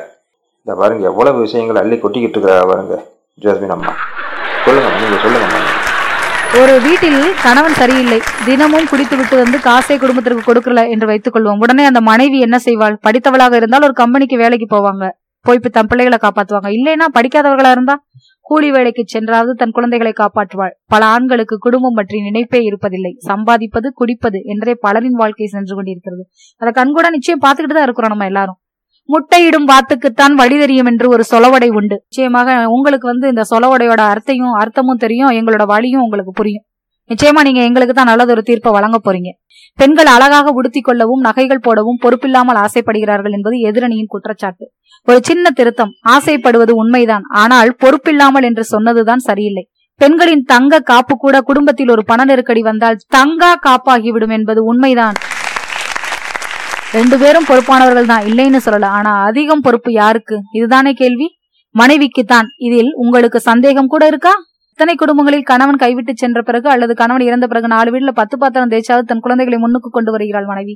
இந்த பாருங்க எவ்வளவு விஷயங்கள் அள்ளி கொட்டிக்கிட்டு இருக்கிறா பாருங்க. ஜாஸ்மின் அம்மா. சொல்லுங்க நீங்க சொல்லுங்க ஒரு வீட்டில் கணவன் சரியில்லை. தினமும் குடித்துவிட்டு வந்து காசை குடும்பத்திற்கு கொடுக்கல என்று வைத்துக் கொள்வோம். உடனே அந்த மனைவி என்ன செய்வாள்? படித்தவளாக இருந்தால் ஒரு கம்பெனிக்கு வேலைக்கு போவாங்க. போய் தன் பிள்ளைகளை காப்பாத்துவாங்க. இல்லைன்னா படிக்காதவர்களா இருந்தா கூலி வேலைக்கு சென்றாவது தன் குழந்தைகளை காப்பாற்றுவாள். பல ஆண்களுக்கு குடும்பம் பற்றி நினைப்பே இருப்பதில்லை. சம்பாதிப்பது குடிப்பது என்றே பலரின் வாழ்க்கை சென்று கொண்டிருக்கிறது. அதை கண்கூட நிச்சயம் பார்த்துக்கிட்டு தான் இருக்கிறோம் நம்ம எல்லாரும். முட்டையிடும் வாத்துக்குத்தான் வழி தெரியும் என்று ஒரு சொலவடை உண்டு. நிச்சயமாக உங்களுக்கு வந்து இந்த சொலவடையோட அர்த்தையும் அர்த்தமும் தெரியும் எங்களோட வழியும் உங்களுக்கு புரியும். நிச்சயமா நீங்க எங்களுக்கு தான் நல்லது ஒரு தீர்ப்பை வழங்க போறீங்க. பெண்கள் அழகாக உடுத்திக் கொள்ளவும் நகைகள் போடவும் பொறுப்பில்லாமல் ஆசைப்படுகிறார்கள் என்பது எதிரணியின் குற்றச்சாட்டு. ஒரு சின்ன திருத்தம் ஆசைப்படுவது உண்மைதான். ஆனால் பொறுப்பில்லாமல் என்று சொன்னதுதான் சரியில்லை. பெண்களின் தங்க காப்பு கூட குடும்பத்தில் ஒரு பண நெருக்கடி வந்தால் தங்கா காப்பாகிவிடும் என்பது உண்மைதான். ரெண்டு பேரும் பொறுப்பானவர்கள் தான் இல்லைன்னு சொல்லல. ஆனா அதிகம் பொறுப்பு யாருக்கு? இதுதானே கேள்வி? மனைவிக்கு தான் இதில் உங்களுக்கு சந்தேகம் கூட இருக்கா? இத்தனை குடும்பங்களில் கணவன் கைவிட்டு சென்ற பிறகு அல்லது கணவன் இறந்த பிறகு நாலு வீட்டுல பத்து பாத்திரம் தேய்ச்சாவது தன் குழந்தைகளை முன்னுக்கு கொண்டு வருகிறாள் மனைவி.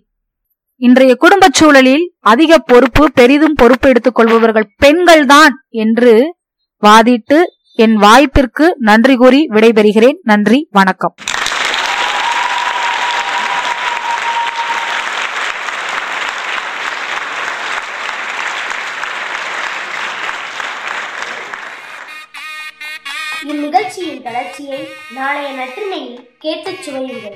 இன்றைய குடும்ப சூழலில் அதிக பொறுப்பு பெரிதும் பொறுப்பு எடுத்துக் கொள்பவர்கள் பெண்கள் தான் என்று வாதிட்டு என் வாய்ப்பிற்கு நன்றி கூறி விடைபெறுகிறேன். நன்றி வணக்கம். நிகழ்ச்சியின் தொடர்ச்சியை நாளைய நற்றினையில் கேட்டுச் சுவையுங்கள்.